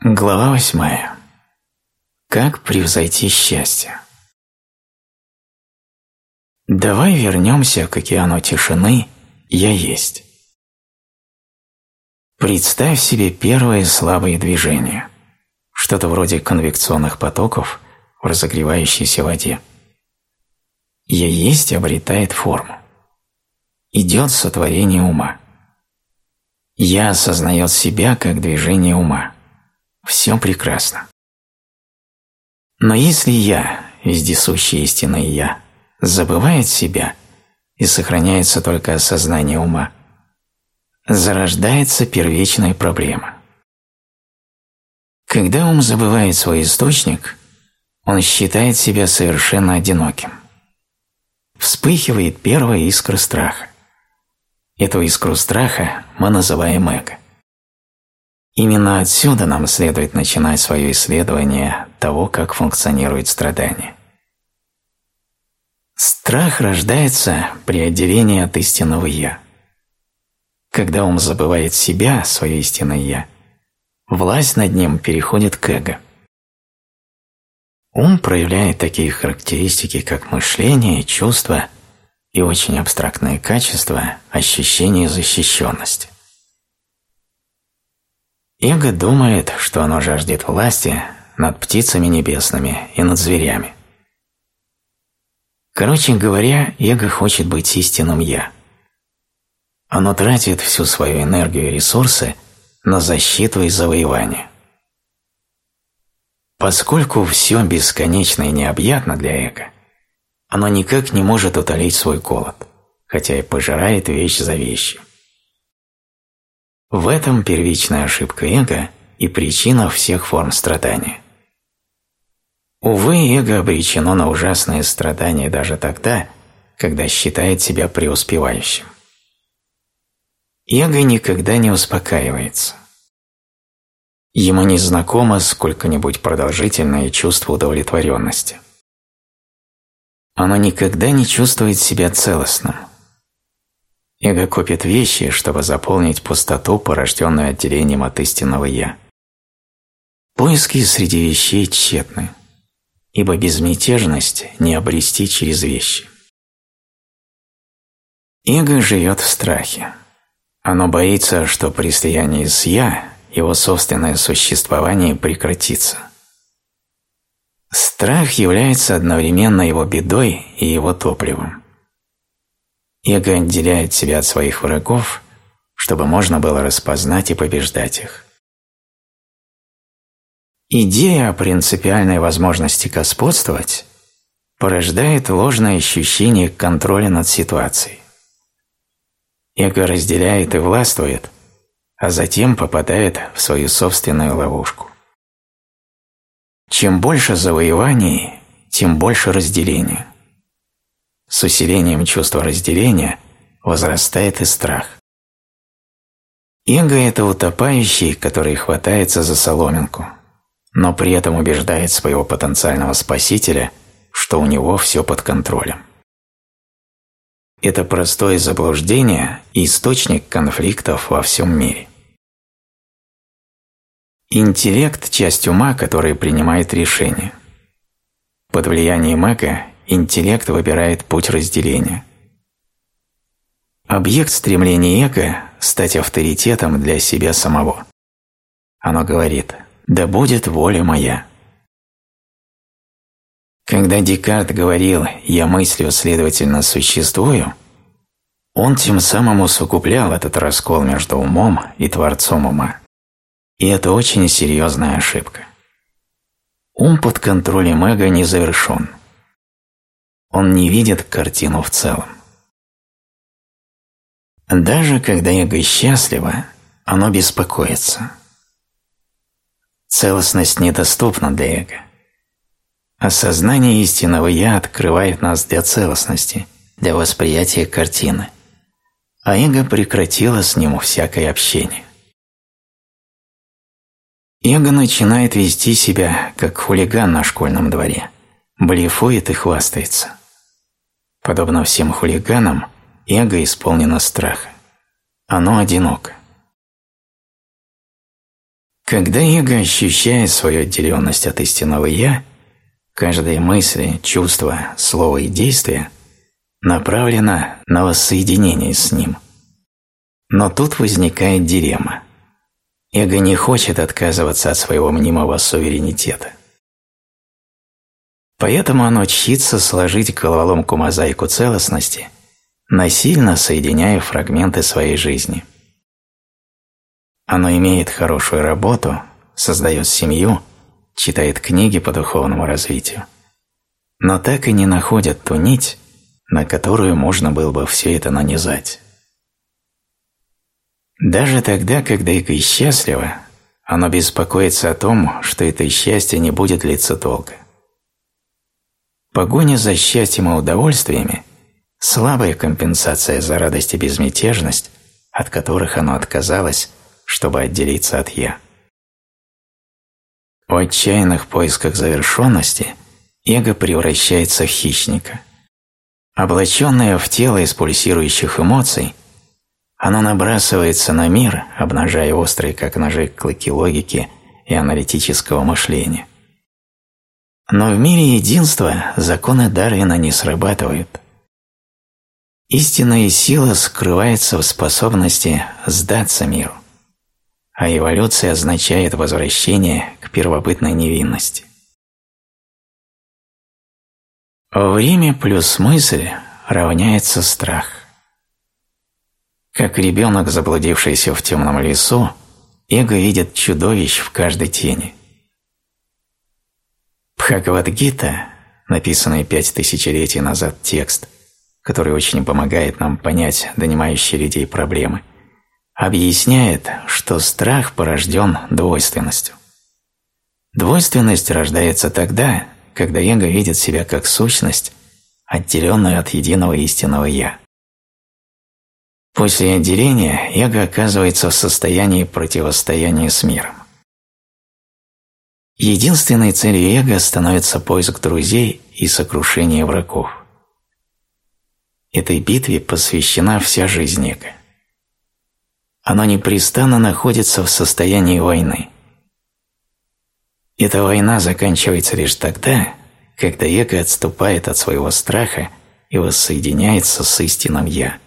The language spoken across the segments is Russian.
Глава восьмая. Как превзойти счастье? Давай вернемся к океану тишины «Я есть». Представь себе первые слабые движения, что-то вроде конвекционных потоков в разогревающейся воде. «Я есть» обретает форму. Идет сотворение ума. «Я» осознает себя как движение ума. Все прекрасно. Но если «я», вездесущий истинный «я», забывает себя и сохраняется только осознание ума, зарождается первичная проблема. Когда ум забывает свой источник, он считает себя совершенно одиноким. Вспыхивает первая искра страха. Эту искру страха мы называем эго. Именно отсюда нам следует начинать свое исследование того, как функционирует страдание. Страх рождается при отделении от истинного «я». Когда ум забывает себя, свое истинное «я», власть над ним переходит к эго. Ум проявляет такие характеристики, как мышление, чувства и очень абстрактные качества ощущения защищенности. Эго думает, что оно жаждет власти над птицами небесными и над зверями. Короче говоря, эго хочет быть истинным «я». Оно тратит всю свою энергию и ресурсы на защиту и завоевание. Поскольку все бесконечно и необъятно для эго, оно никак не может утолить свой голод, хотя и пожирает вещь за вещью. В этом первичная ошибка эго и причина всех форм страдания. Увы, эго обречено на ужасные страдания даже тогда, когда считает себя преуспевающим. Эго никогда не успокаивается. Ему не знакомо сколько-нибудь продолжительное чувство удовлетворенности. Оно никогда не чувствует себя целостным. Эго копит вещи, чтобы заполнить пустоту, порожденную отделением от истинного «я». Поиски среди вещей тщетны ибо безмятежность не обрести через вещи. Эго живет в страхе. Оно боится, что при слиянии с «я» его собственное существование прекратится. Страх является одновременно его бедой и его топливом. Эго отделяет себя от своих врагов, чтобы можно было распознать и побеждать их. Идея о принципиальной возможности господствовать порождает ложное ощущение контроля над ситуацией. Эго разделяет и властвует, а затем попадает в свою собственную ловушку. Чем больше завоеваний, тем больше разделения. С усилением чувства разделения возрастает и страх. Эго – это утопающий, который хватается за соломинку – но при этом убеждает своего потенциального спасителя, что у него все под контролем. Это простое заблуждение и источник конфликтов во всем мире. Интеллект – часть ума, который принимает решения. Под влиянием эго интеллект выбирает путь разделения. Объект стремления эго – стать авторитетом для себя самого. Оно говорит – да будет воля моя. Когда Декарт говорил «я мыслю, следовательно, существую», он тем самым усугублял этот раскол между умом и Творцом ума. И это очень серьезная ошибка. Ум под контролем эго не завершен. Он не видит картину в целом. Даже когда эго счастливо, оно беспокоится – Целостность недоступна для эго. Осознание истинного «я» открывает нас для целостности, для восприятия картины, а эго прекратило с ним всякое общение. Эго начинает вести себя, как хулиган на школьном дворе, блефует и хвастается. Подобно всем хулиганам, эго исполнено страха. Оно одиноко. Когда эго ощущает свою отделенность от истинного «я», каждая мысль, чувство, слово и действие направлено на воссоединение с ним. Но тут возникает дилемма. Эго не хочет отказываться от своего мнимого суверенитета. Поэтому оно чтится сложить головоломку мозаику целостности, насильно соединяя фрагменты своей жизни – оно имеет хорошую работу, создает семью, читает книги по духовному развитию, но так и не находит ту нить, на которую можно было бы все это нанизать. Даже тогда, когда эго счастливо, оно беспокоится о том, что это счастье не будет длиться долго. Погоня за счастьем и удовольствиями – слабая компенсация за радость и безмятежность, от которых оно отказалось чтобы отделиться от «я». В отчаянных поисках завершенности эго превращается в хищника. Облаченное в тело из пульсирующих эмоций, оно набрасывается на мир, обнажая острые, как ножи, клыки логики и аналитического мышления. Но в мире единства законы Дарвина не срабатывают. Истинная сила скрывается в способности сдаться миру а эволюция означает возвращение к первобытной невинности. Время плюс мысль равняется страх. Как ребенок, заблудившийся в темном лесу, эго видит чудовищ в каждой тени. Бхагавадгита, написанный пять тысячелетий назад текст, который очень помогает нам понять донимающие людей проблемы – объясняет, что страх порожден двойственностью. Двойственность рождается тогда, когда эго видит себя как сущность, отделенную от единого истинного «я». После отделения эго оказывается в состоянии противостояния с миром. Единственной целью эго становится поиск друзей и сокрушение врагов. Этой битве посвящена вся жизнь эго оно непрестанно находится в состоянии войны. Эта война заканчивается лишь тогда, когда эго отступает от своего страха и воссоединяется с истинным «я».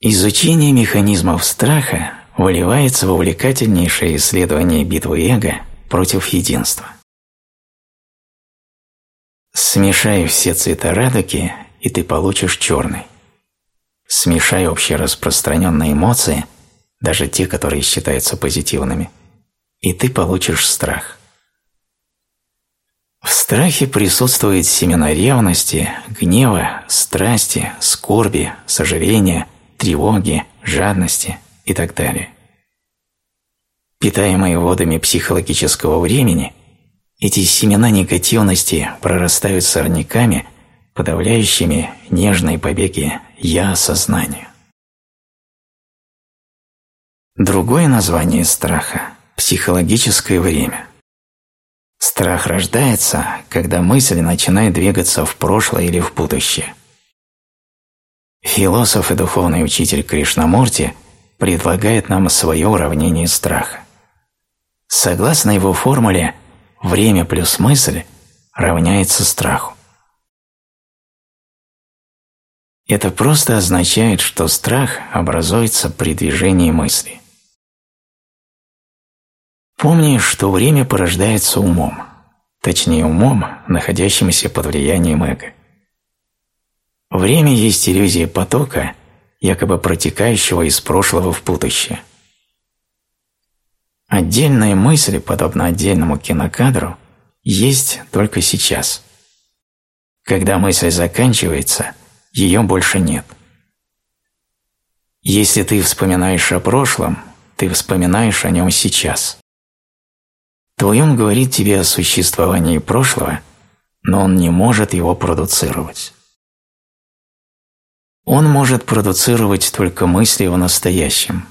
Изучение механизмов страха выливается в увлекательнейшее исследование битвы эго против единства. Смешай все цвета радуги, и ты получишь черный. Смешай общераспространенные эмоции, даже те, которые считаются позитивными, и ты получишь страх. В страхе присутствуют семена ревности, гнева, страсти, скорби, сожаления, тревоги, жадности и так далее. Питаемые водами психологического времени, эти семена негативности прорастают сорняками, подавляющими нежные побеги «я» сознания. Другое название страха – психологическое время. Страх рождается, когда мысль начинает двигаться в прошлое или в будущее. Философ и духовный учитель Кришнамурти предлагает нам свое уравнение страха. Согласно его формуле, время плюс мысль равняется страху. Это просто означает, что страх образуется при движении мысли. Помни, что время порождается умом, точнее умом, находящимся под влиянием эго. Время есть иллюзия потока, якобы протекающего из прошлого в будущее. Отдельная мысль, подобно отдельному кинокадру, есть только сейчас. Когда мысль заканчивается – ее больше нет. Если ты вспоминаешь о прошлом, ты вспоминаешь о нем сейчас. Твой ум говорит тебе о существовании прошлого, но он не может его продуцировать. Он может продуцировать только мысли о настоящем.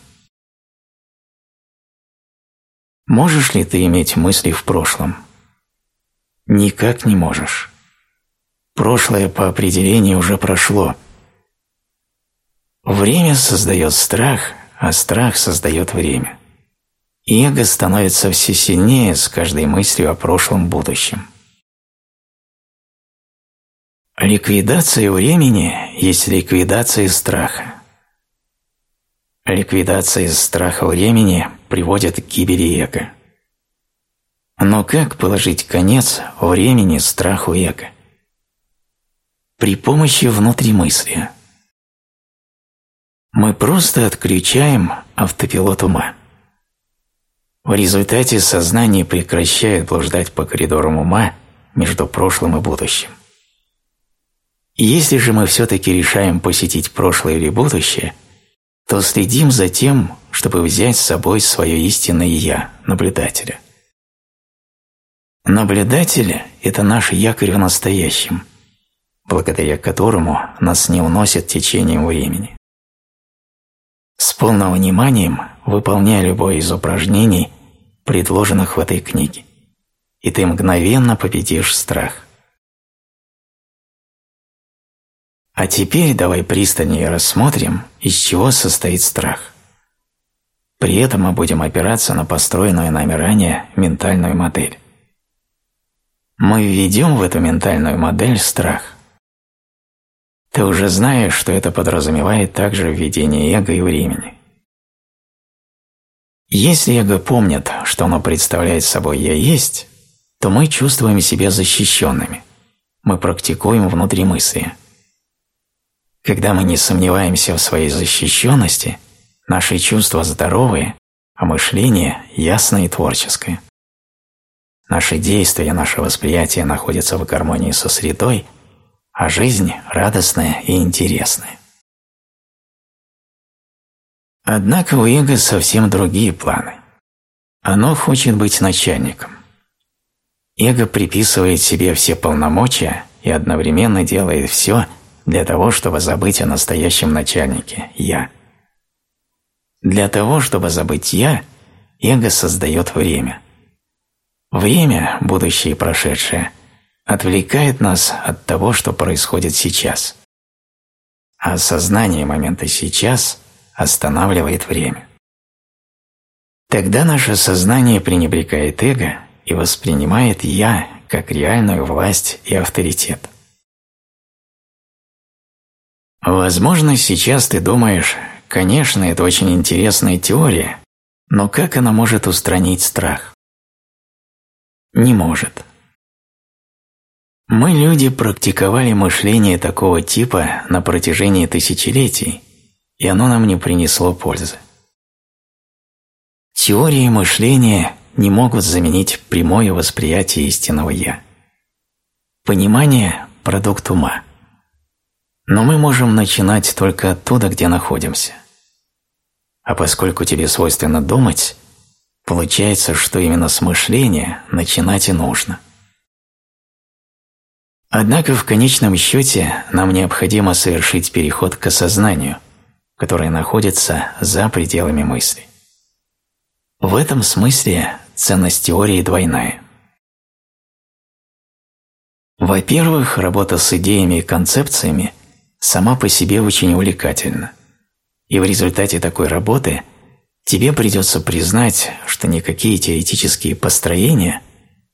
Можешь ли ты иметь мысли в прошлом? Никак не можешь. Прошлое по определению уже прошло. Время создает страх, а страх создает время. эго становится все сильнее с каждой мыслью о прошлом будущем. Ликвидация времени есть ликвидация страха. Ликвидация страха времени приводит к гибели эго. Но как положить конец времени страху эго? При помощи внутримыслия. Мы просто отключаем автопилот ума. В результате сознание прекращает блуждать по коридорам ума между прошлым и будущим. Если же мы все-таки решаем посетить прошлое или будущее, то следим за тем, чтобы взять с собой свое истинное «я», наблюдателя. Наблюдатель – это наш якорь в настоящем, благодаря которому нас не уносит течением времени. С полным вниманием выполняй любое из упражнений, предложенных в этой книге, и ты мгновенно победишь страх. А теперь давай пристальнее рассмотрим, из чего состоит страх. При этом мы будем опираться на построенную нами ранее ментальную модель. Мы введем в эту ментальную модель страх. Ты уже знаешь, что это подразумевает также введение эго и времени. Если эго помнит, что оно представляет собой «я есть», то мы чувствуем себя защищенными. Мы практикуем внутримыслие. Когда мы не сомневаемся в своей защищенности, наши чувства здоровые, а мышление ясное и творческое. Наши действия, наше восприятие находятся в гармонии со средой, а жизнь радостная и интересная. Однако у эго совсем другие планы. Оно хочет быть начальником. Эго приписывает себе все полномочия и одновременно делает все, для того, чтобы забыть о настоящем начальнике – «я». Для того, чтобы забыть «я», эго создает время. Время, будущее и прошедшее, отвлекает нас от того, что происходит сейчас. А осознание момента сейчас останавливает время. Тогда наше сознание пренебрегает эго и воспринимает «я» как реальную власть и авторитет. Возможно, сейчас ты думаешь, конечно, это очень интересная теория, но как она может устранить страх? Не может. Мы, люди, практиковали мышление такого типа на протяжении тысячелетий, и оно нам не принесло пользы. Теории мышления не могут заменить прямое восприятие истинного «я». Понимание – продукт ума. Но мы можем начинать только оттуда, где находимся. А поскольку тебе свойственно думать, получается, что именно с мышления начинать и нужно. Однако в конечном счете нам необходимо совершить переход к осознанию, которое находится за пределами мысли. В этом смысле ценность теории двойная. Во-первых, работа с идеями и концепциями сама по себе очень увлекательна. И в результате такой работы тебе придется признать, что никакие теоретические построения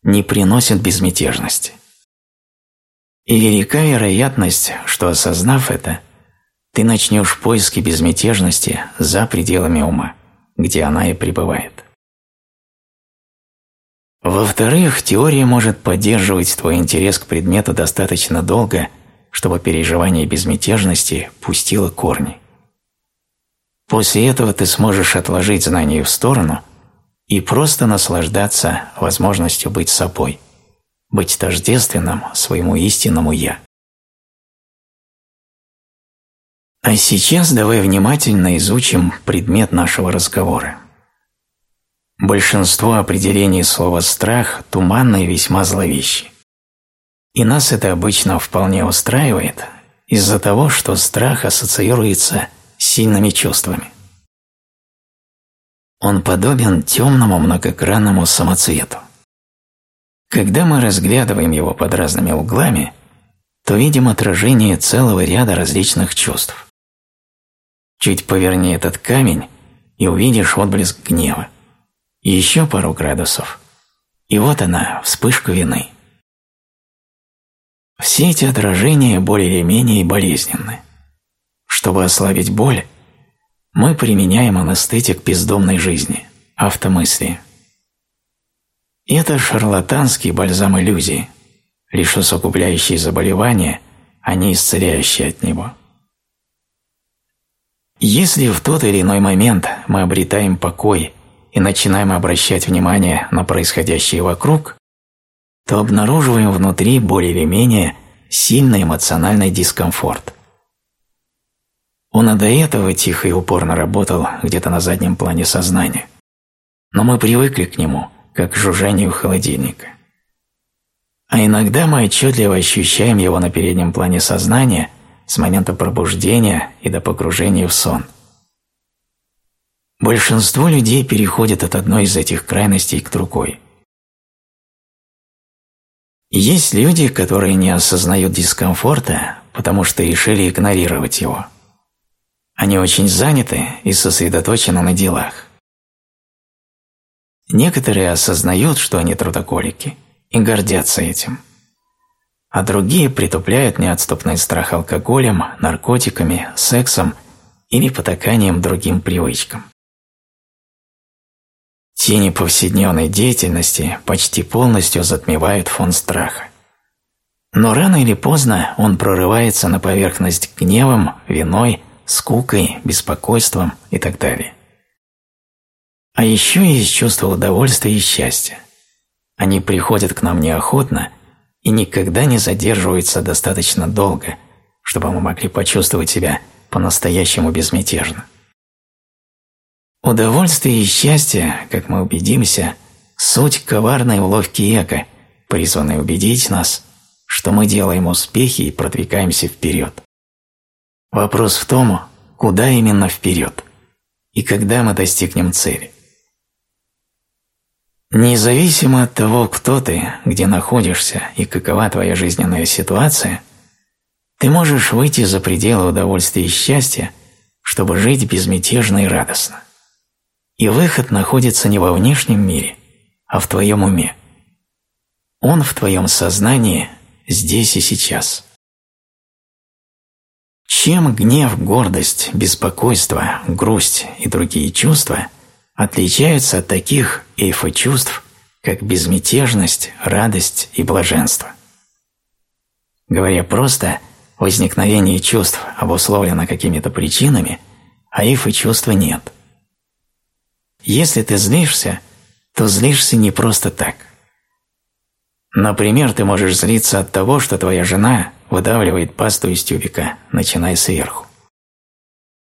не приносят безмятежности. И велика вероятность, что осознав это, ты начнешь поиски безмятежности за пределами ума, где она и пребывает. Во-вторых, теория может поддерживать твой интерес к предмету достаточно долго – чтобы переживание безмятежности пустило корни. После этого ты сможешь отложить знания в сторону и просто наслаждаться возможностью быть собой, быть тождественным своему истинному «я». А сейчас давай внимательно изучим предмет нашего разговора. Большинство определений слова «страх» туманно и весьма зловещи. И нас это обычно вполне устраивает из-за того, что страх ассоциируется с сильными чувствами. Он подобен темному многогранному самоцвету. Когда мы разглядываем его под разными углами, то видим отражение целого ряда различных чувств. Чуть поверни этот камень и увидишь отблеск гнева. еще пару градусов, и вот она, вспышка вины. Все эти отражения более или менее болезненны. Чтобы ослабить боль, мы применяем анестетик бездомной жизни, автомыслие. Это шарлатанский бальзам иллюзии, лишь усугубляющий заболевание, а не исцеляющий от него. Если в тот или иной момент мы обретаем покой и начинаем обращать внимание на происходящее вокруг, то обнаруживаем внутри более или менее сильный эмоциональный дискомфорт. Он и до этого тихо и упорно работал где-то на заднем плане сознания, но мы привыкли к нему, как к жужжанию холодильника. А иногда мы отчетливо ощущаем его на переднем плане сознания с момента пробуждения и до погружения в сон. Большинство людей переходит от одной из этих крайностей к другой. Есть люди, которые не осознают дискомфорта, потому что решили игнорировать его. Они очень заняты и сосредоточены на делах. Некоторые осознают, что они трудоголики, и гордятся этим. А другие притупляют неотступный страх алкоголем, наркотиками, сексом или потаканием другим привычкам. Тени повседневной деятельности почти полностью затмевают фон страха. Но рано или поздно он прорывается на поверхность гневом, виной, скукой, беспокойством и так далее. А еще есть чувство удовольствия и счастья. Они приходят к нам неохотно и никогда не задерживаются достаточно долго, чтобы мы могли почувствовать себя по-настоящему безмятежно. Удовольствие и счастье, как мы убедимся, суть коварной уловки эго, призванной убедить нас, что мы делаем успехи и продвигаемся вперед. Вопрос в том, куда именно вперед и когда мы достигнем цели. Независимо от того, кто ты, где находишься и какова твоя жизненная ситуация, ты можешь выйти за пределы удовольствия и счастья, чтобы жить безмятежно и радостно. И выход находится не во внешнем мире, а в твоем уме. Он в твоем сознании здесь и сейчас. Чем гнев, гордость, беспокойство, грусть и другие чувства отличаются от таких эйфо-чувств, как безмятежность, радость и блаженство? Говоря просто, возникновение чувств обусловлено какими-то причинами, а эйфо-чувства нет – если ты злишься, то злишься не просто так. Например, ты можешь злиться от того, что твоя жена выдавливает пасту из тюбика, начиная сверху.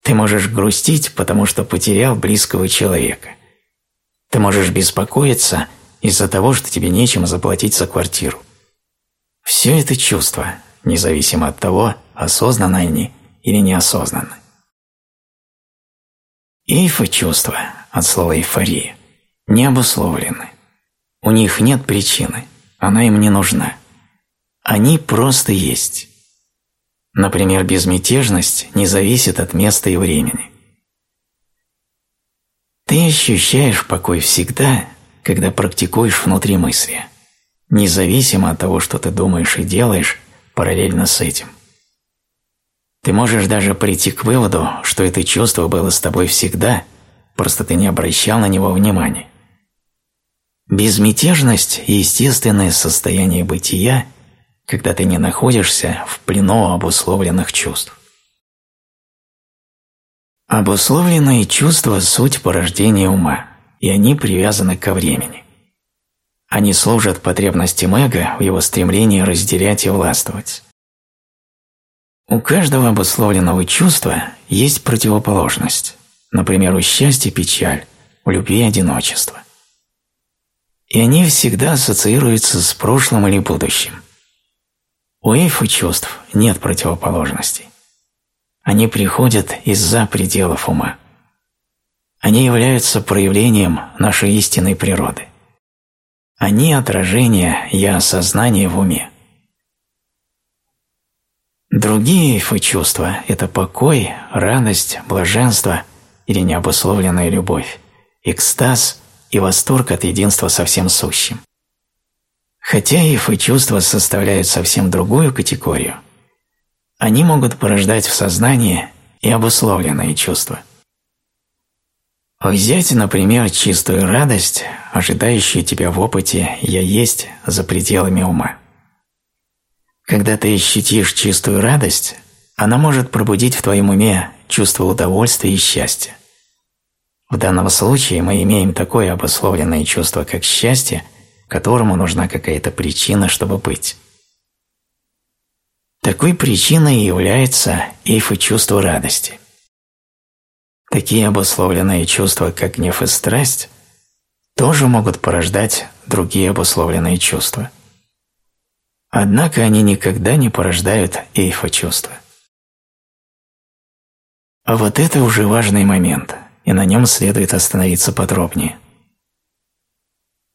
Ты можешь грустить, потому что потерял близкого человека. Ты можешь беспокоиться из-за того, что тебе нечем заплатить за квартиру. Все это чувства, независимо от того, осознанно они или неосознанно. Эйфо-чувства от слова «эйфория» не обусловлены. У них нет причины, она им не нужна. Они просто есть. Например, безмятежность не зависит от места и времени. Ты ощущаешь покой всегда, когда практикуешь внутри мысли, независимо от того, что ты думаешь и делаешь параллельно с этим. Ты можешь даже прийти к выводу, что это чувство было с тобой всегда, просто ты не обращал на него внимания. Безмятежность – естественное состояние бытия, когда ты не находишься в плену обусловленных чувств. Обусловленные чувства – суть порождения ума, и они привязаны ко времени. Они служат потребностям эго в его стремлении разделять и властвовать. У каждого обусловленного чувства есть противоположность, например, у счастья печаль, у любви одиночество. И они всегда ассоциируются с прошлым или будущим. У эйфа чувств нет противоположностей. Они приходят из-за пределов ума. Они являются проявлением нашей истинной природы. Они – отражение «я-осознания» в уме. Другие эйфы-чувства – это покой, радость, блаженство или необусловленная любовь, экстаз и восторг от единства со всем сущим. Хотя ив и чувства составляют совсем другую категорию, они могут порождать в сознании и обусловленные чувства. Взять, например, чистую радость, ожидающую тебя в опыте «я есть» за пределами ума. Когда ты ощутишь чистую радость, она может пробудить в твоем уме чувство удовольствия и счастья. В данном случае мы имеем такое обусловленное чувство, как счастье, которому нужна какая-то причина, чтобы быть. Такой причиной является эйфа чувство радости. Такие обусловленные чувства, как гнев и страсть, тоже могут порождать другие обусловленные чувства. Однако они никогда не порождают эйфа чувства. А вот это уже важный момент – и на нем следует остановиться подробнее.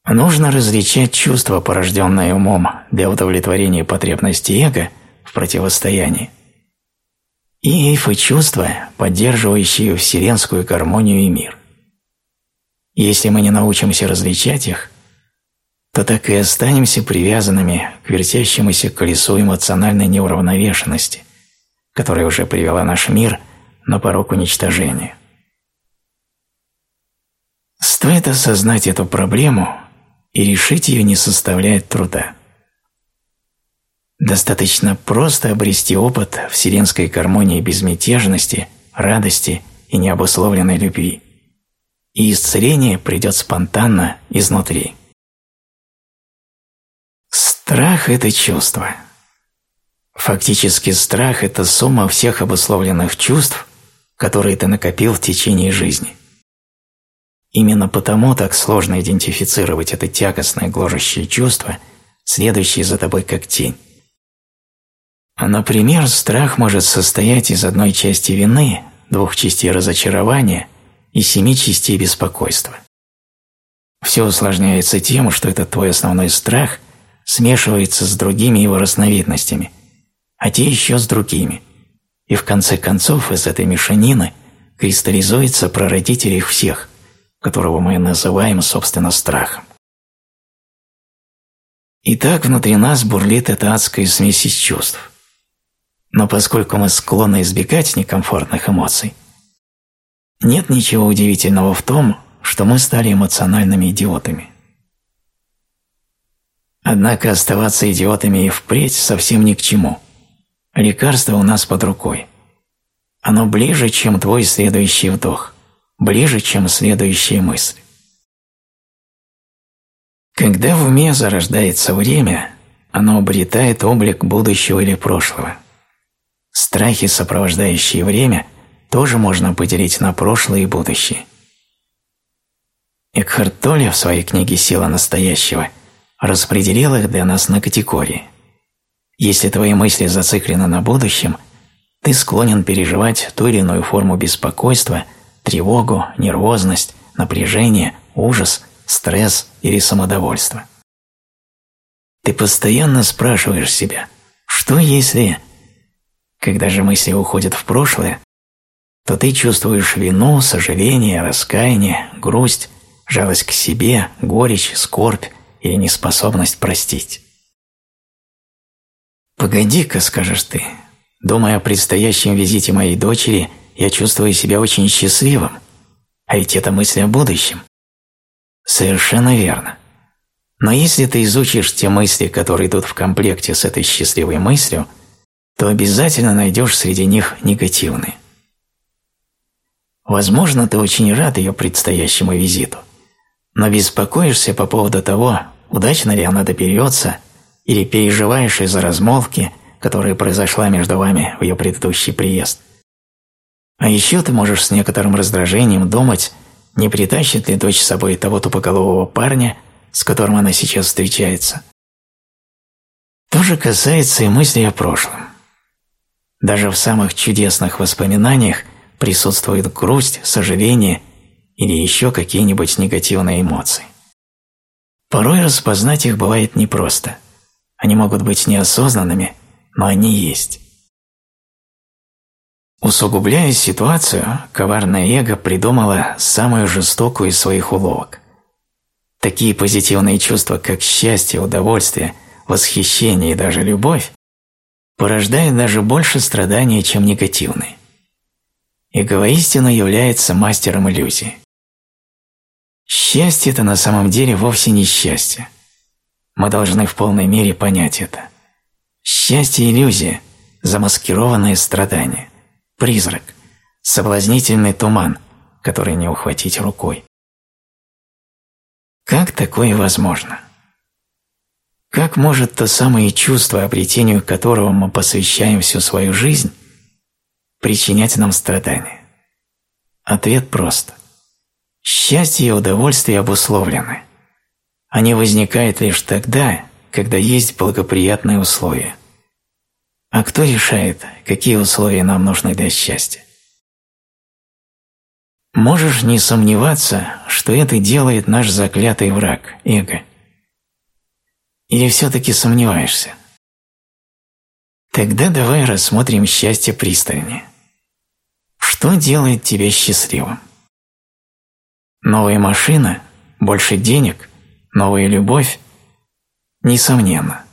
Нужно различать чувства, порожденные умом для удовлетворения потребностей эго в противостоянии, и эйфы чувства, поддерживающие вселенскую гармонию и мир. Если мы не научимся различать их, то так и останемся привязанными к вертящемуся колесу эмоциональной неуравновешенности, которая уже привела наш мир на порог уничтожения. Стоит осознать эту проблему, и решить ее не составляет труда. Достаточно просто обрести опыт вселенской гармонии безмятежности, радости и необусловленной любви. И исцеление придет спонтанно изнутри. Страх – это чувство. Фактически страх – это сумма всех обусловленных чувств, которые ты накопил в течение жизни – Именно потому так сложно идентифицировать это тягостное гложущее чувство, следующее за тобой как тень. Например, страх может состоять из одной части вины, двух частей разочарования и семи частей беспокойства. Все усложняется тем, что этот твой основной страх смешивается с другими его разновидностями, а те еще с другими, и в конце концов из этой мешанины кристаллизуется прародитель их всех – которого мы называем, собственно, страхом. И так внутри нас бурлит эта адская смесь из чувств. Но поскольку мы склонны избегать некомфортных эмоций, нет ничего удивительного в том, что мы стали эмоциональными идиотами. Однако оставаться идиотами и впредь совсем ни к чему. Лекарство у нас под рукой. Оно ближе, чем твой следующий вдох ближе, чем следующие мысли. Когда в уме зарождается время, оно обретает облик будущего или прошлого. Страхи, сопровождающие время, тоже можно поделить на прошлое и будущее. Экхарт Толле в своей книге «Сила настоящего» распределил их для нас на категории. Если твои мысли зациклены на будущем, ты склонен переживать ту или иную форму беспокойства – тревогу, нервозность, напряжение, ужас, стресс или самодовольство. Ты постоянно спрашиваешь себя, что если... Когда же мысли уходят в прошлое, то ты чувствуешь вину, сожаление, раскаяние, грусть, жалость к себе, горечь, скорбь или неспособность простить. «Погоди-ка», — скажешь ты, думая о предстоящем визите моей дочери — я чувствую себя очень счастливым, а ведь это мысли о будущем. Совершенно верно. Но если ты изучишь те мысли, которые идут в комплекте с этой счастливой мыслью, то обязательно найдешь среди них негативные. Возможно, ты очень рад ее предстоящему визиту, но беспокоишься по поводу того, удачно ли она доберется, или переживаешь из-за размолвки, которая произошла между вами в ее предыдущий приезд. А еще ты можешь с некоторым раздражением думать, не притащит ли дочь с собой того тупоголового парня, с которым она сейчас встречается. То же касается и мыслей о прошлом. Даже в самых чудесных воспоминаниях присутствует грусть, сожаление или еще какие-нибудь негативные эмоции. Порой распознать их бывает непросто. Они могут быть неосознанными, но они есть. Усугубляя ситуацию, коварное эго придумало самую жестокую из своих уловок Такие позитивные чувства, как счастье, удовольствие, восхищение и даже любовь, порождают даже больше страдания, чем негативные. Эго воистину является мастером иллюзии. Счастье – это на самом деле вовсе не счастье. Мы должны в полной мере понять это. Счастье – иллюзия, замаскированное страдание, призрак, соблазнительный туман, который не ухватить рукой. Как такое возможно? Как может то самое чувство, обретению которого мы посвящаем всю свою жизнь, причинять нам страдания? Ответ прост. Счастье и удовольствие обусловлены. Они возникают лишь тогда, когда есть благоприятные условия. А кто решает, какие условия нам нужны для счастья? Можешь не сомневаться, что это делает наш заклятый враг – эго. Или все-таки сомневаешься? Тогда давай рассмотрим счастье пристальнее. Что делает тебя счастливым? Новая машина? Больше денег? Новая любовь? Несомненно.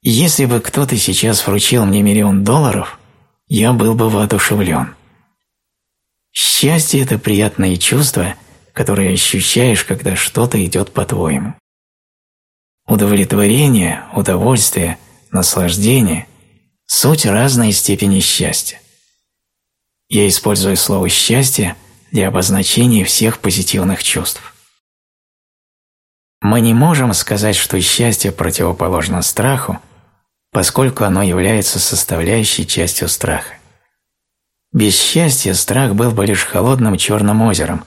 Если бы кто-то сейчас вручил мне миллион долларов, я был бы воодушевлен. Счастье – это приятное чувство, которое ощущаешь, когда что-то идет по-твоему. Удовлетворение, удовольствие, наслаждение – суть разной степени счастья. Я использую слово «счастье» для обозначения всех позитивных чувств. Мы не можем сказать, что счастье противоположно страху, поскольку оно является составляющей частью страха. Без счастья страх был бы лишь холодным черным озером,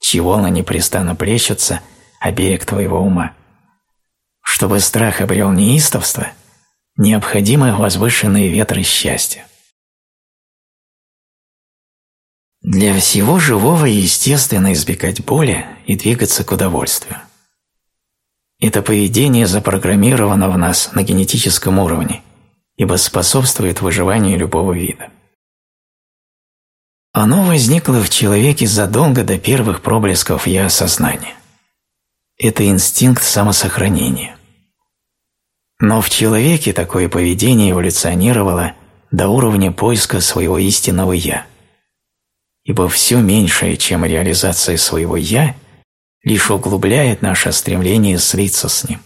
чьи волны непрестанно плещутся о берег твоего ума. Чтобы страх обрел неистовство, необходимы возвышенные ветры счастья. Для всего живого естественно избегать боли и двигаться к удовольствию. Это поведение запрограммировано в нас на генетическом уровне, ибо способствует выживанию любого вида. Оно возникло в человеке задолго до первых проблесков «я-осознания». Это инстинкт самосохранения. Но в человеке такое поведение эволюционировало до уровня поиска своего истинного «я». Ибо все меньшее, чем реализация своего «я», лишь углубляет наше стремление слиться с ним.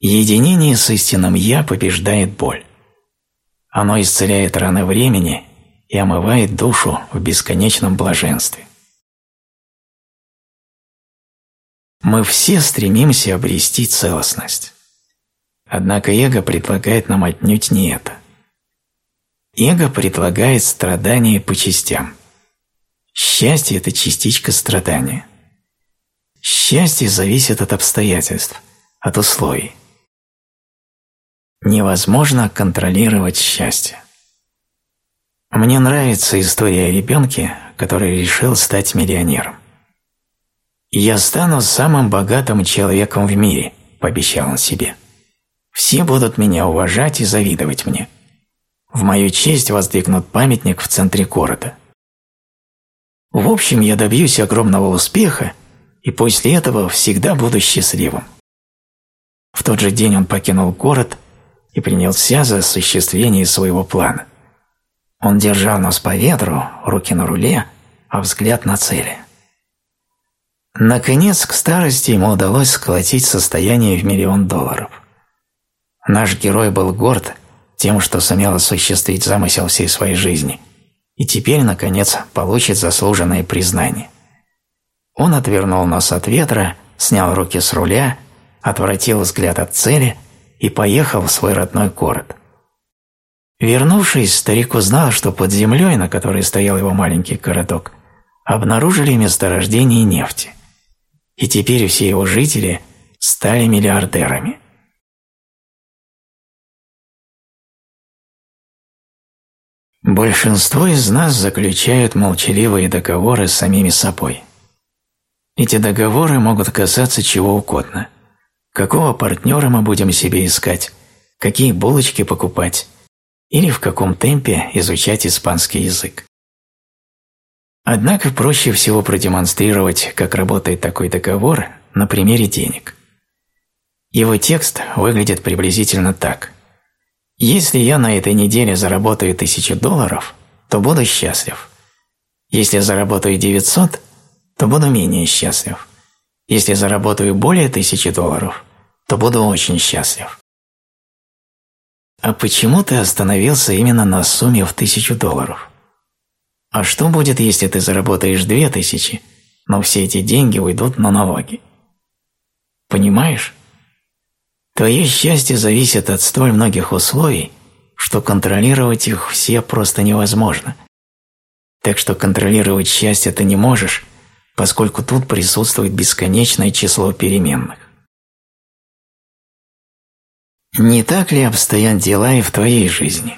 Единение с истинным «я» побеждает боль. Оно исцеляет раны времени и омывает душу в бесконечном блаженстве. Мы все стремимся обрести целостность. Однако эго предлагает нам отнюдь не это. Эго предлагает страдания по частям. Счастье – это частичка страдания. Счастье зависит от обстоятельств, от условий. Невозможно контролировать счастье. Мне нравится история о ребенке, который решил стать миллионером. «Я стану самым богатым человеком в мире», – пообещал он себе. «Все будут меня уважать и завидовать мне. В мою честь воздвигнут памятник в центре города. В общем, я добьюсь огромного успеха, и после этого всегда буду счастливым». В тот же день он покинул город и принялся за осуществление своего плана. Он держал нос по ветру, руки на руле, а взгляд на цели. Наконец, к старости ему удалось сколотить состояние в миллион долларов. Наш герой был горд тем, что сумел осуществить замысел всей своей жизни, и теперь, наконец, получит заслуженное признание. Он отвернул нос от ветра, снял руки с руля, отвратил взгляд от цели и поехал в свой родной город – Вернувшись, старик узнал, что под землей, на которой стоял его маленький городок, обнаружили месторождение нефти. И теперь все его жители стали миллиардерами. Большинство из нас заключают молчаливые договоры с самими собой. Эти договоры могут касаться чего угодно. Какого партнера мы будем себе искать, какие булочки покупать, или в каком темпе изучать испанский язык. Однако проще всего продемонстрировать, как работает такой договор, на примере денег. Его текст выглядит приблизительно так. Если я на этой неделе заработаю тысячу долларов, то буду счастлив. Если заработаю 900, то буду менее счастлив. Если заработаю более тысячи долларов, то буду очень счастлив. А почему ты остановился именно на сумме в тысячу долларов? А что будет, если ты заработаешь две тысячи, но все эти деньги уйдут на налоги? Понимаешь? Твое счастье зависит от столь многих условий, что контролировать их все просто невозможно. Так что контролировать счастье ты не можешь, поскольку тут присутствует бесконечное число переменных. Не так ли обстоят дела и в твоей жизни?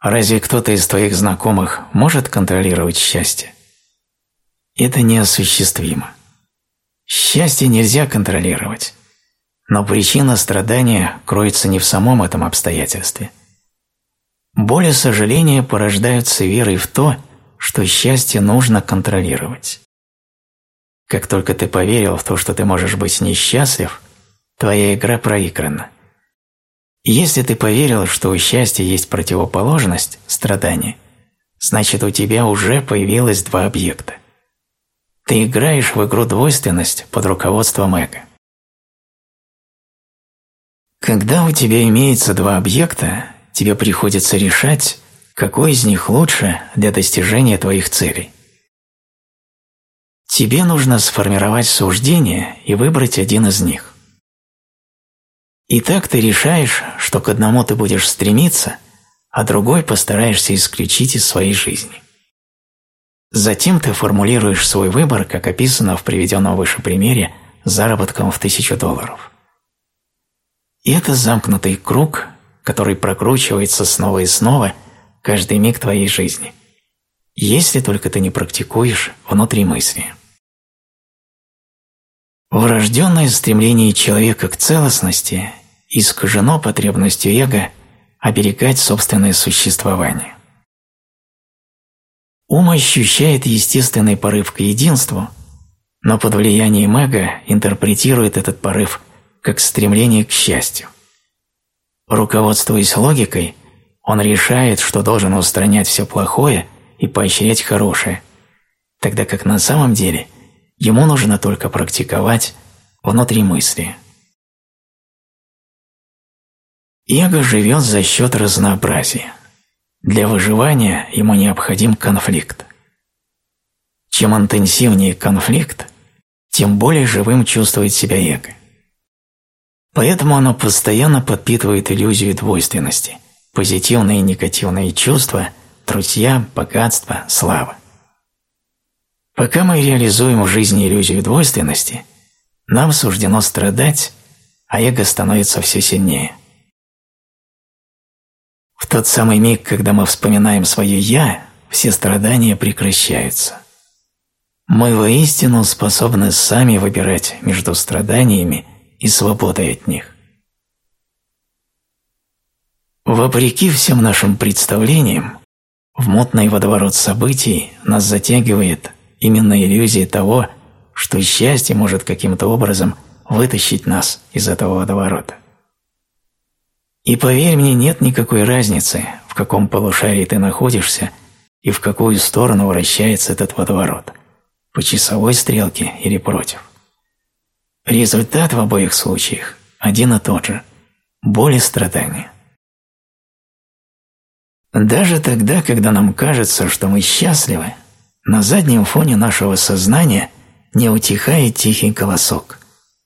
Разве кто-то из твоих знакомых может контролировать счастье? Это неосуществимо. Счастье нельзя контролировать, но причина страдания кроется не в самом этом обстоятельстве. Боль и сожаление порождаются верой в то, что счастье нужно контролировать. Как только ты поверил в то, что ты можешь быть несчастлив, твоя игра проиграна. Если ты поверил, что у счастья есть противоположность – страдание, значит у тебя уже появилось два объекта. Ты играешь в игру двойственность под руководством эго. Когда у тебя имеется два объекта, тебе приходится решать, какой из них лучше для достижения твоих целей. Тебе нужно сформировать суждение и выбрать один из них. И так ты решаешь, что к одному ты будешь стремиться, а другой постараешься исключить из своей жизни. Затем ты формулируешь свой выбор, как описано в приведенном выше примере, заработком в тысячу долларов. И это замкнутый круг, который прокручивается снова и снова каждый миг твоей жизни, если только ты не практикуешь внутри мысли. Врожденное стремление человека к целостности искажено потребностью эго оберегать собственное существование. Ум ощущает естественный порыв к единству, но под влиянием эго интерпретирует этот порыв как стремление к счастью. Руководствуясь логикой, он решает, что должен устранять все плохое и поощрять хорошее, тогда как на самом деле – Ему нужно только практиковать внутри мысли. Эго живет за счет разнообразия. Для выживания ему необходим конфликт. Чем интенсивнее конфликт, тем более живым чувствует себя эго. Поэтому оно постоянно подпитывает иллюзию двойственности, позитивные и негативные чувства, друзья, богатство, слава. Пока мы реализуем в жизни иллюзию двойственности, нам суждено страдать, а эго становится все сильнее. В тот самый миг, когда мы вспоминаем свое «я», все страдания прекращаются. Мы воистину способны сами выбирать между страданиями и свободой от них. Вопреки всем нашим представлениям, в мутный водоворот событий нас затягивает именно иллюзия того, что счастье может каким-то образом вытащить нас из этого водоворота. И поверь мне, нет никакой разницы, в каком полушарии ты находишься и в какую сторону вращается этот водоворот – по часовой стрелке или против. Результат в обоих случаях один и тот же – боль и страдания. Даже тогда, когда нам кажется, что мы счастливы – на заднем фоне нашего сознания не утихает тихий голосок.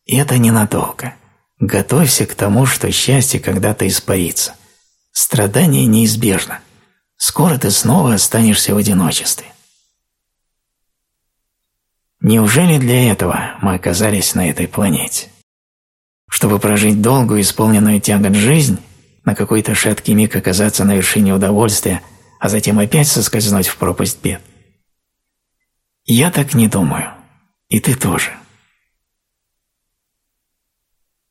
И это ненадолго. Готовься к тому, что счастье когда-то испарится. Страдание неизбежно. Скоро ты снова останешься в одиночестве. Неужели для этого мы оказались на этой планете? Чтобы прожить долгую, исполненную тягот жизнь, на какой-то шаткий миг оказаться на вершине удовольствия, а затем опять соскользнуть в пропасть бед? Я так не думаю. И ты тоже.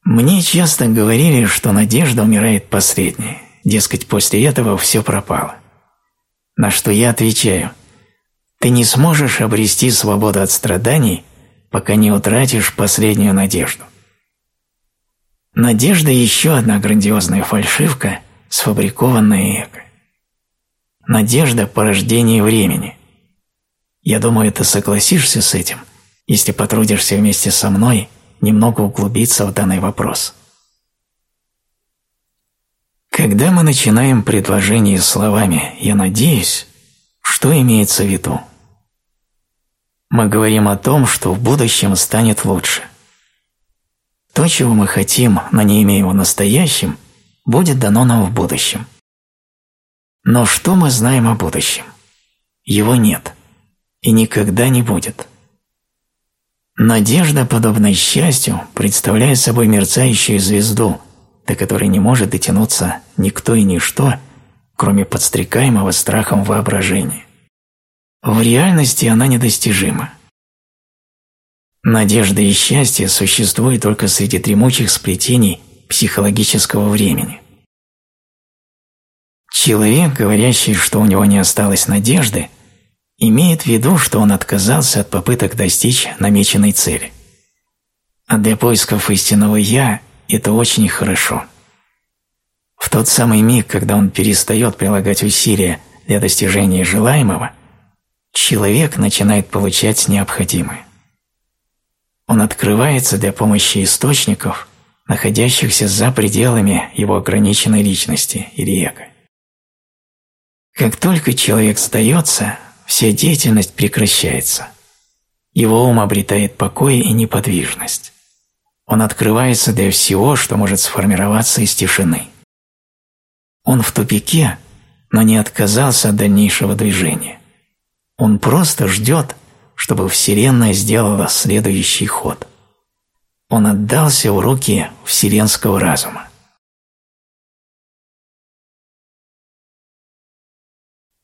Мне часто говорили, что надежда умирает последней, дескать, после этого все пропало. На что я отвечаю, Ты не сможешь обрести свободу от страданий, пока не утратишь последнюю надежду. Надежда – еще одна грандиозная фальшивка, сфабрикованная эго. Надежда – порождение времени. Я думаю, ты согласишься с этим, если потрудишься вместе со мной немного углубиться в данный вопрос. Когда мы начинаем предложение словами «я надеюсь», что имеется в виду? Мы говорим о том, что в будущем станет лучше. То, чего мы хотим, но не имеем в настоящем, будет дано нам в будущем. Но что мы знаем о будущем? Его нет и никогда не будет. Надежда, подобная счастью, представляет собой мерцающую звезду, до которой не может дотянуться никто и ничто, кроме подстрекаемого страхом воображения. В реальности она недостижима. Надежда и счастье существуют только среди дремучих сплетений психологического времени. Человек, говорящий, что у него не осталось надежды, имеет в виду, что он отказался от попыток достичь намеченной цели. А для поисков истинного «я» это очень хорошо. В тот самый миг, когда он перестает прилагать усилия для достижения желаемого – человек начинает получать необходимое. Он открывается для помощи источников, находящихся за пределами его ограниченной личности или эго. Как только человек сдается, вся деятельность прекращается. Его ум обретает покой и неподвижность. Он открывается для всего, что может сформироваться из тишины. Он в тупике, но не отказался от дальнейшего движения. Он просто ждет, чтобы Вселенная сделала следующий ход. Он отдался в руки вселенского разума.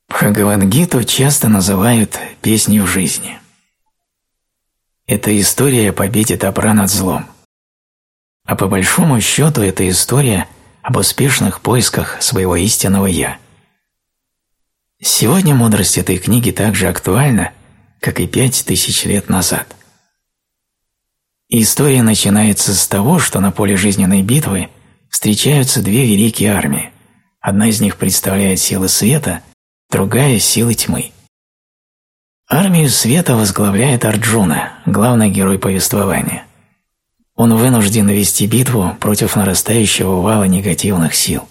Бхагавангиту часто называют «песней жизни». Это история о победе добра над злом. А по большому счету это история об успешных поисках своего истинного «я». Сегодня мудрость этой книги так же актуальна, как и пять тысяч лет назад. История начинается с того, что на поле жизненной битвы встречаются две великие армии. Одна из них представляет силы света, другая – силы тьмы. Армию света возглавляет Арджуна, главный герой повествования. Он вынужден вести битву против нарастающего вала негативных сил.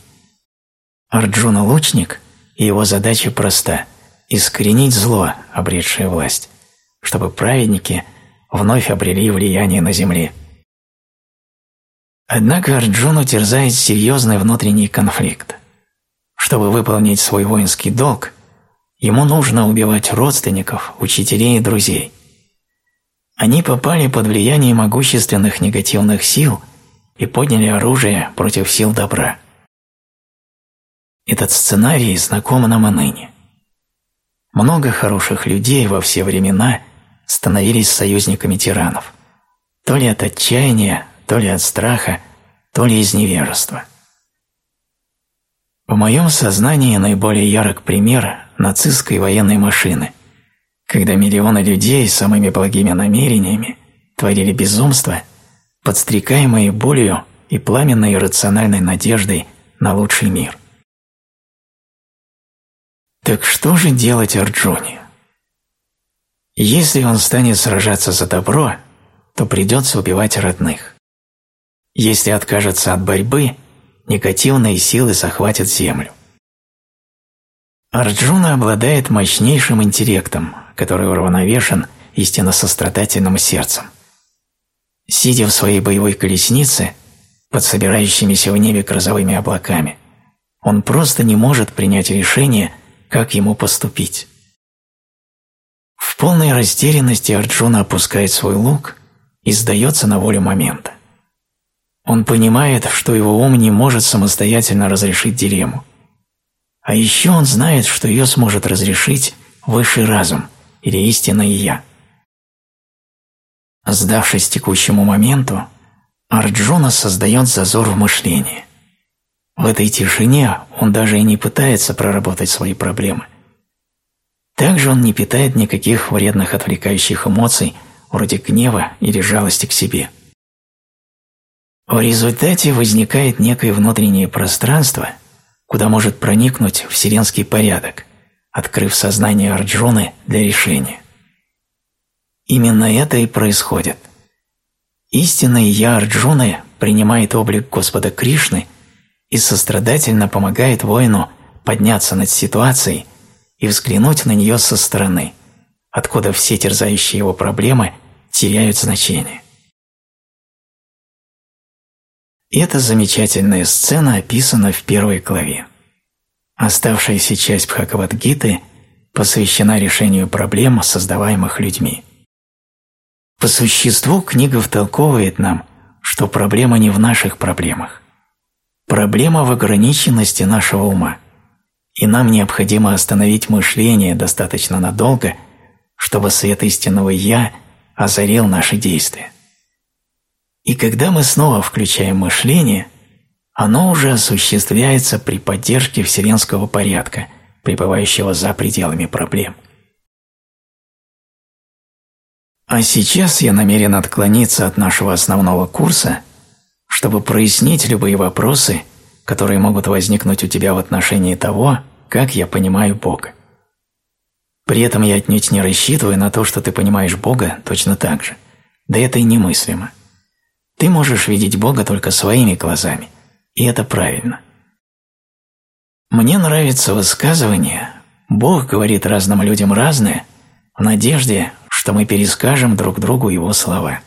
Арджуна – лучник – и его задача проста – искоренить зло, обретшее власть, чтобы праведники вновь обрели влияние на земле. Однако Арджуну терзает серьезный внутренний конфликт. Чтобы выполнить свой воинский долг, ему нужно убивать родственников, учителей и друзей. Они попали под влияние могущественных негативных сил и подняли оружие против сил добра. Этот сценарий знаком нам и ныне. Много хороших людей во все времена становились союзниками тиранов, то ли от отчаяния, то ли от страха, то ли из невежества. В моем сознании наиболее ярок пример нацистской военной машины, когда миллионы людей с самыми благими намерениями творили безумство, подстрекаемые болью и пламенной иррациональной надеждой на лучший мир. Так что же делать Арджуне? Если он станет сражаться за добро, то придется убивать родных. Если откажется от борьбы, негативные силы захватят землю. Арджуна обладает мощнейшим интеллектом, который уравновешен истинно сострадательным сердцем. Сидя в своей боевой колеснице, под собирающимися в небе грозовыми облаками, он просто не может принять решение – как ему поступить. В полной растерянности Арджуна опускает свой лук и сдается на волю момента. Он понимает, что его ум не может самостоятельно разрешить дилемму. А еще он знает, что ее сможет разрешить высший разум или истинное «я». Сдавшись текущему моменту, Арджуна создает зазор в мышлении. В этой тишине он даже и не пытается проработать свои проблемы. Также он не питает никаких вредных отвлекающих эмоций вроде гнева или жалости к себе. В результате возникает некое внутреннее пространство, куда может проникнуть вселенский порядок, открыв сознание Арджуны для решения. Именно это и происходит. Истинное «Я» Арджуны принимает облик Господа Кришны и сострадательно помогает воину подняться над ситуацией и взглянуть на нее со стороны, откуда все терзающие его проблемы теряют значение. Эта замечательная сцена описана в первой главе. Оставшаяся часть Бхагавадгиты посвящена решению проблем, создаваемых людьми. По существу книга втолковывает нам, что проблема не в наших проблемах. Проблема в ограниченности нашего ума – и нам необходимо остановить мышление достаточно надолго, чтобы свет истинного «Я» озарил наши действия. И когда мы снова включаем мышление, оно уже осуществляется при поддержке вселенского порядка, пребывающего за пределами проблем. А сейчас я намерен отклониться от нашего основного курса, чтобы прояснить любые вопросы – которые могут возникнуть у тебя в отношении того, как я понимаю Бога. При этом я отнюдь не рассчитываю на то, что ты понимаешь Бога точно так же. Да это и немыслимо. Ты можешь видеть Бога только своими глазами, и это правильно. Мне нравится высказывание «Бог говорит разным людям разное» в надежде, что мы перескажем друг другу его слова.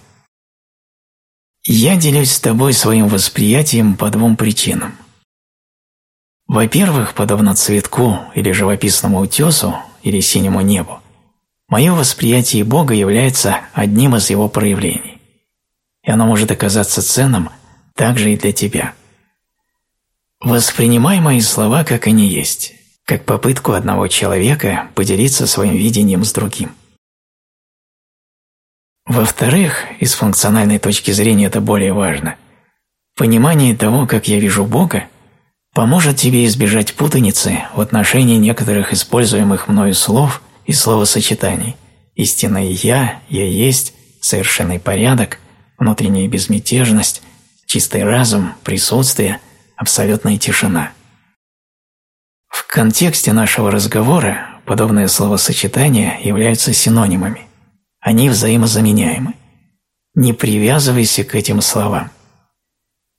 Я делюсь с тобой своим восприятием по двум причинам – во-первых, подобно цветку или живописному утесу или синему небу, мое восприятие Бога является одним из его проявлений, и оно может оказаться ценным также и для тебя. Воспринимай мои слова, как они есть, как попытку одного человека поделиться своим видением с другим. Во-вторых, и с функциональной точки зрения это более важно, понимание того, как я вижу Бога – поможет тебе избежать путаницы в отношении некоторых используемых мною слов и словосочетаний «истинное я», «я есть», «совершенный порядок», «внутренняя безмятежность», «чистый разум», «присутствие», «абсолютная тишина». В контексте нашего разговора подобные словосочетания являются синонимами. Они взаимозаменяемы. Не привязывайся к этим словам.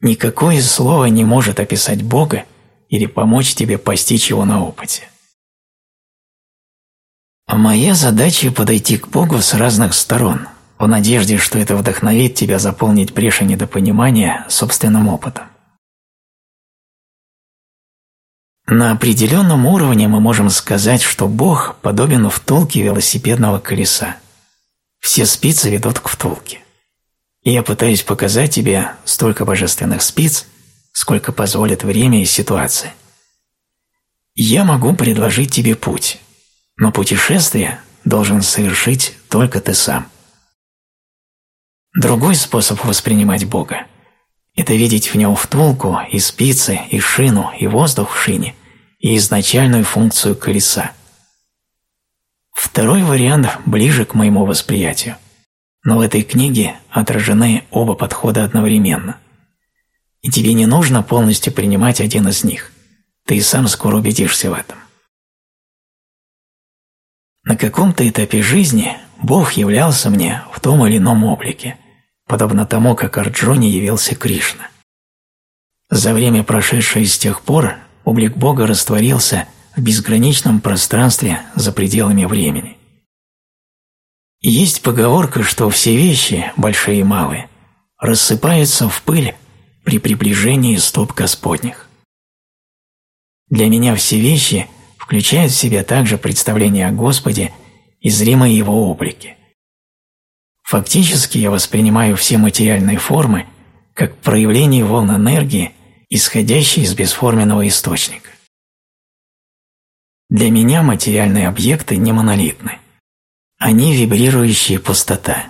Никакое слово не может описать Бога или помочь тебе постичь Его на опыте. А моя задача – подойти к Богу с разных сторон, в надежде, что это вдохновит тебя заполнить бреши недопонимания собственным опытом. На определенном уровне мы можем сказать, что Бог подобен втулке велосипедного колеса. Все спицы ведут к втулке и я пытаюсь показать тебе столько божественных спиц, сколько позволит время и ситуация. Я могу предложить тебе путь, но путешествие должен совершить только ты сам. Другой способ воспринимать Бога – это видеть в нем втулку и спицы, и шину, и воздух в шине, и изначальную функцию колеса. Второй вариант ближе к моему восприятию – но в этой книге отражены оба подхода одновременно. И тебе не нужно полностью принимать один из них. Ты и сам скоро убедишься в этом. На каком-то этапе жизни Бог являлся мне в том или ином облике, подобно тому, как Арджуне явился Кришна. За время, прошедшее с тех пор, облик Бога растворился в безграничном пространстве за пределами времени. Есть поговорка, что все вещи, большие и малые, рассыпаются в пыль при приближении стоп Господних. Для меня все вещи включают в себя также представление о Господе и зримые Его облики. Фактически я воспринимаю все материальные формы как проявление волн энергии, исходящей из бесформенного источника. Для меня материальные объекты не монолитны. Они вибрирующая пустота.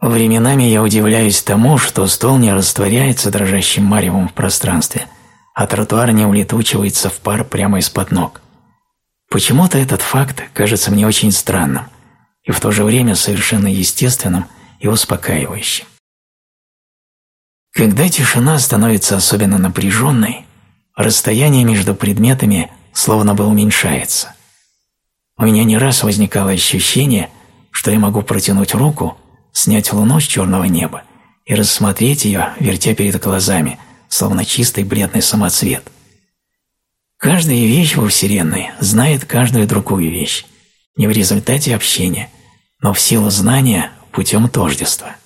Временами я удивляюсь тому, что стол не растворяется дрожащим маревом в пространстве, а тротуар не улетучивается в пар прямо из-под ног. Почему-то этот факт кажется мне очень странным и в то же время совершенно естественным и успокаивающим. Когда тишина становится особенно напряженной, расстояние между предметами словно бы уменьшается. У меня не раз возникало ощущение, что я могу протянуть руку, снять луну с черного неба и рассмотреть ее, вертя перед глазами, словно чистый бледный самоцвет. Каждая вещь во Вселенной знает каждую другую вещь, не в результате общения, но в силу знания путем тождества.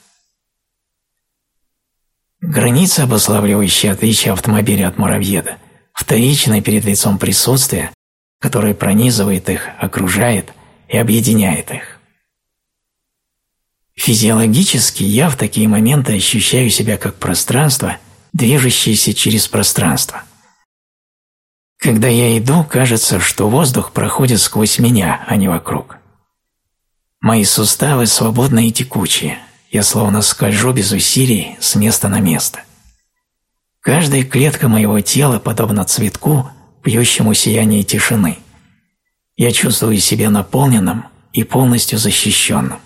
Граница, обуславливающая отличие автомобиля от муравьеда, вторичная перед лицом присутствия, которое пронизывает их, окружает и объединяет их. Физиологически я в такие моменты ощущаю себя как пространство, движущееся через пространство. Когда я иду, кажется, что воздух проходит сквозь меня, а не вокруг. Мои суставы свободны и текучие, я словно скольжу без усилий с места на место. Каждая клетка моего тела подобна цветку, пьющему сияние тишины. Я чувствую себя наполненным и полностью защищенным.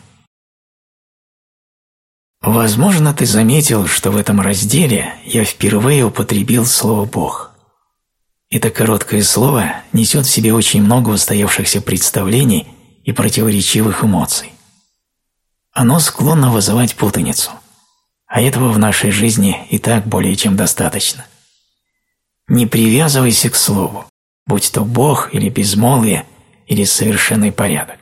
Возможно, ты заметил, что в этом разделе я впервые употребил слово «Бог». Это короткое слово несет в себе очень много устоявшихся представлений и противоречивых эмоций. Оно склонно вызывать путаницу, а этого в нашей жизни и так более чем достаточно. Не привязывайся к слову, будь то Бог или безмолвие, или совершенный порядок.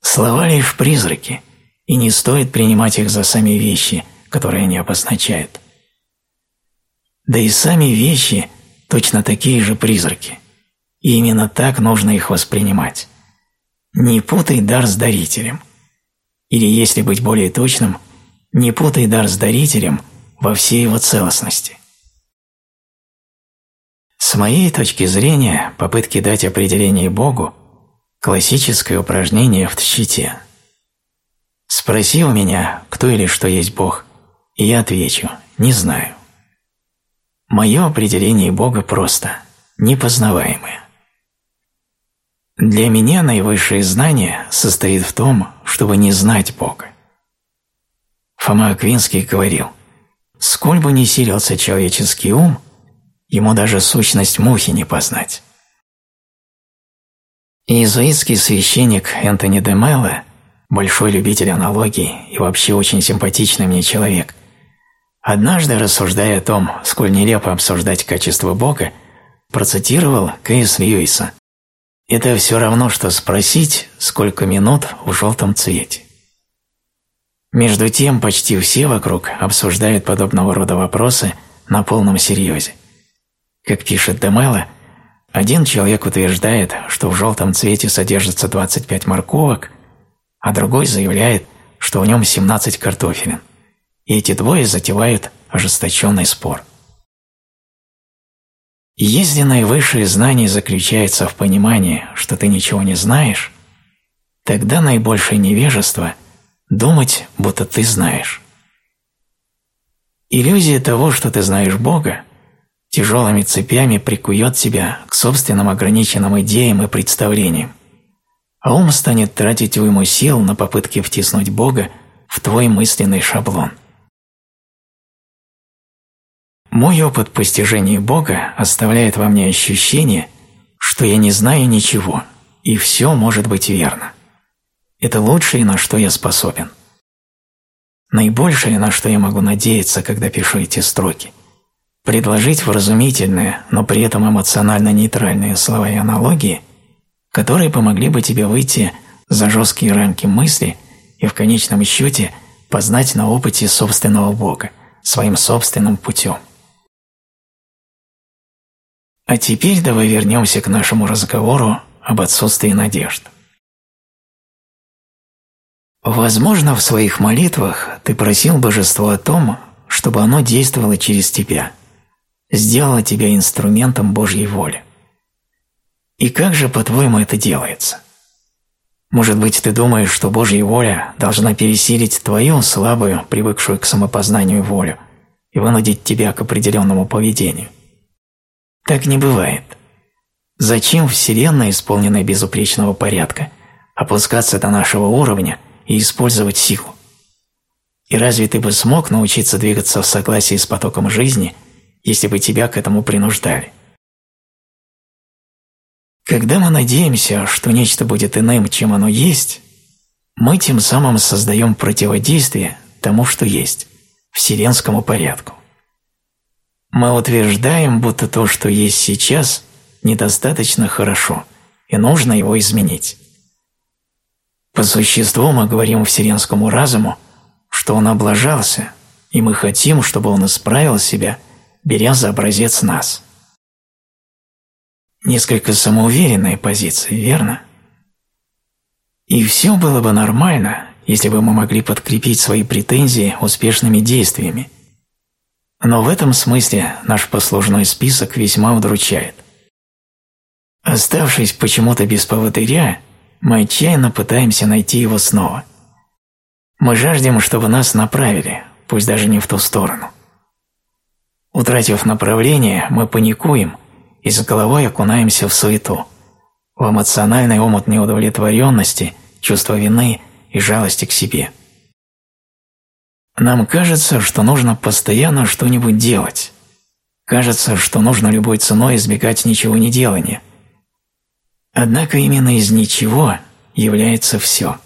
Слова лишь призраки – и не стоит принимать их за сами вещи, которые они обозначают. Да и сами вещи точно такие же призраки, и именно так нужно их воспринимать. Не путай дар с дарителем. Или, если быть более точным, не путай дар с дарителем во всей его целостности. С моей точки зрения, попытки дать определение Богу – классическое упражнение в тщите – Спроси у меня, кто или что есть Бог, и я отвечу – не знаю. Мое определение Бога просто – непознаваемое. Для меня наивысшее знание состоит в том, чтобы не знать Бога. Фома Аквинский говорил, «Сколь бы ни силился человеческий ум, ему даже сущность мухи не познать». Иезуитский священник Энтони де Мелло большой любитель аналогий и вообще очень симпатичный мне человек. Однажды, рассуждая о том, сколь нелепо обсуждать качество Бога, процитировал Кейс Льюиса. «Это все равно, что спросить, сколько минут в желтом цвете». Между тем, почти все вокруг обсуждают подобного рода вопросы на полном серьезе. Как пишет Демелла, один человек утверждает, что в желтом цвете содержится 25 морковок – а другой заявляет, что в нем 17 картофелин. И эти двое затевают ожесточенный спор. Если наивысшее знание заключается в понимании, что ты ничего не знаешь, тогда наибольшее невежество – думать, будто ты знаешь. Иллюзия того, что ты знаешь Бога, тяжелыми цепями прикует тебя к собственным ограниченным идеям и представлениям, а ум станет тратить уйму сил на попытки втиснуть Бога в твой мысленный шаблон. Мой опыт постижения Бога оставляет во мне ощущение, что я не знаю ничего, и все может быть верно. Это лучшее, на что я способен. Наибольшее, на что я могу надеяться, когда пишу эти строки – предложить вразумительные, но при этом эмоционально нейтральные слова и аналогии – которые помогли бы тебе выйти за жесткие рамки мысли и в конечном счете познать на опыте собственного Бога, своим собственным путем. А теперь давай вернемся к нашему разговору об отсутствии надежд. Возможно, в своих молитвах ты просил Божество о том, чтобы оно действовало через тебя, сделало тебя инструментом Божьей воли. И как же, по-твоему, это делается? Может быть, ты думаешь, что Божья воля должна пересилить твою слабую, привыкшую к самопознанию волю и вынудить тебя к определенному поведению? Так не бывает. Зачем Вселенная, исполненная безупречного порядка, опускаться до нашего уровня и использовать силу? И разве ты бы смог научиться двигаться в согласии с потоком жизни, если бы тебя к этому принуждали? Когда мы надеемся, что нечто будет иным, чем оно есть, мы тем самым создаем противодействие тому, что есть, вселенскому порядку. Мы утверждаем, будто то, что есть сейчас, недостаточно хорошо, и нужно его изменить. По существу мы говорим вселенскому разуму, что он облажался, и мы хотим, чтобы он исправил себя, беря за образец нас. Несколько самоуверенная позиция, верно? И все было бы нормально, если бы мы могли подкрепить свои претензии успешными действиями. Но в этом смысле наш послужной список весьма удручает. Оставшись почему-то без поводыря, мы отчаянно пытаемся найти его снова. Мы жаждем, чтобы нас направили, пусть даже не в ту сторону. Утратив направление, мы паникуем и с головой окунаемся в суету, в эмоциональный омут неудовлетворенности, чувства вины и жалости к себе. Нам кажется, что нужно постоянно что-нибудь делать. Кажется, что нужно любой ценой избегать ничего не делания. Однако именно из ничего является все.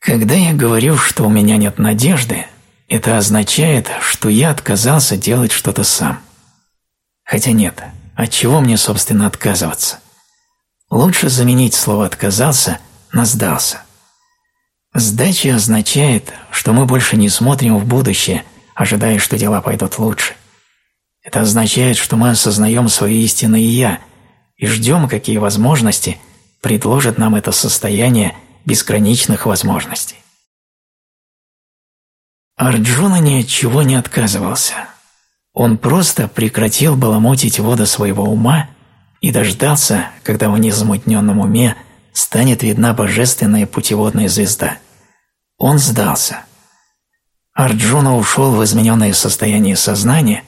Когда я говорю, что у меня нет надежды, это означает, что я отказался делать что-то сам. Хотя нет, от чего мне, собственно, отказываться? Лучше заменить слово «отказался» на «сдался». Сдача означает, что мы больше не смотрим в будущее, ожидая, что дела пойдут лучше. Это означает, что мы осознаем свое истинное «я» и ждем, какие возможности предложит нам это состояние безграничных возможностей. Арджуна ни от чего не отказывался. Он просто прекратил баламутить воду своего ума и дождался, когда в незамутненном уме станет видна божественная путеводная звезда. Он сдался. Арджуна ушел в измененное состояние сознания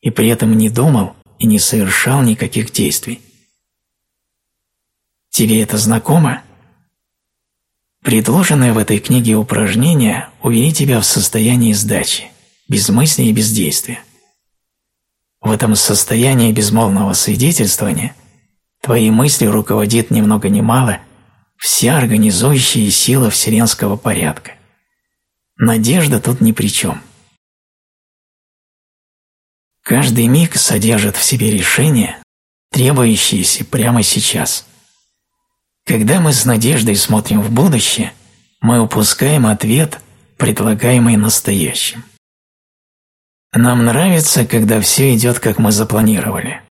и при этом не думал и не совершал никаких действий. Тебе это знакомо? Предложенное в этой книге упражнение увели тебя в состояние сдачи, без мысли и бездействия. В этом состоянии безмолвного свидетельствования твои мысли руководит ни много ни мало вся организующая сила вселенского порядка. Надежда тут ни при чем. Каждый миг содержит в себе решение, требующееся прямо сейчас – когда мы с надеждой смотрим в будущее, мы упускаем ответ, предлагаемый настоящим. Нам нравится, когда все идет, как мы запланировали.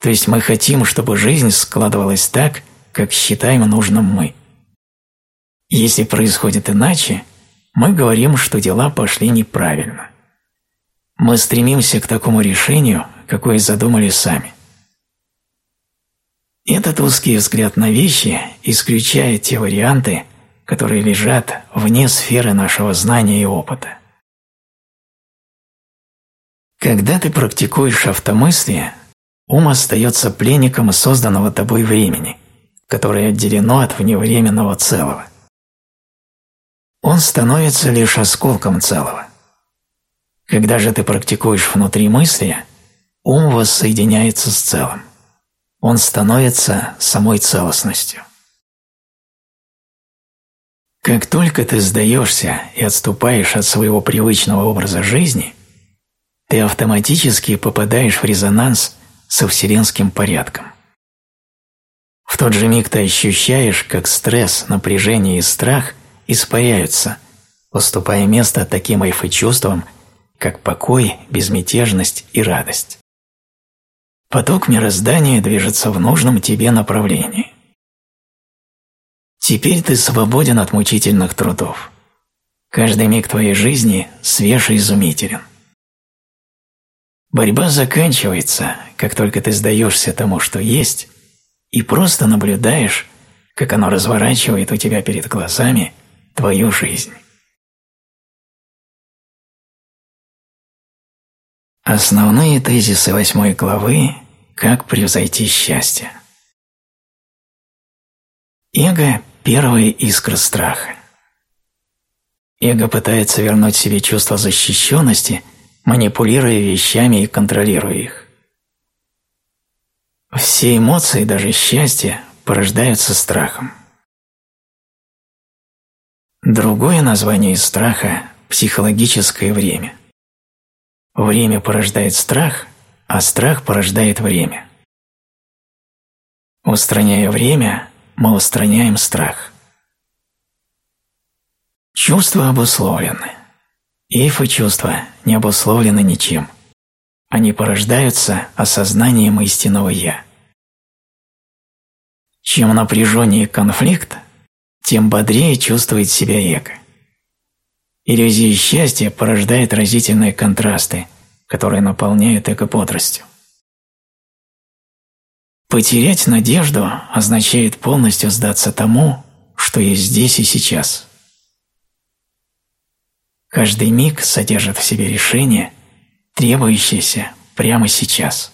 То есть мы хотим, чтобы жизнь складывалась так, как считаем нужным мы. Если происходит иначе, мы говорим, что дела пошли неправильно. Мы стремимся к такому решению, какое задумали сами. Этот узкий взгляд на вещи исключает те варианты, которые лежат вне сферы нашего знания и опыта. Когда ты практикуешь автомыслие, ум остается пленником созданного тобой времени, которое отделено от вневременного целого. Он становится лишь осколком целого. Когда же ты практикуешь внутри мысли, ум воссоединяется с целым он становится самой целостностью. Как только ты сдаешься и отступаешь от своего привычного образа жизни, ты автоматически попадаешь в резонанс со вселенским порядком. В тот же миг ты ощущаешь, как стресс, напряжение и страх испаряются, уступая место таким айфы-чувствам, как покой, безмятежность и радость. Поток мироздания движется в нужном тебе направлении. Теперь ты свободен от мучительных трудов. Каждый миг твоей жизни свеж и изумителен. Борьба заканчивается, как только ты сдаешься тому, что есть, и просто наблюдаешь, как оно разворачивает у тебя перед глазами твою жизнь. Основные тезисы восьмой главы «Как превзойти счастье». Эго – первая искра страха. Эго пытается вернуть себе чувство защищенности, манипулируя вещами и контролируя их. Все эмоции, даже счастье, порождаются страхом. Другое название страха – психологическое время. Время порождает страх, а страх порождает время. Устраняя время, мы устраняем страх. Чувства обусловлены. Ифы чувства не обусловлены ничем. Они порождаются осознанием истинного «я». Чем напряженнее конфликт, тем бодрее чувствует себя эго. Иллюзия счастья порождает разительные контрасты, которые наполняют эго бодростью. Потерять надежду означает полностью сдаться тому, что есть здесь и сейчас. Каждый миг содержит в себе решение, требующееся прямо сейчас.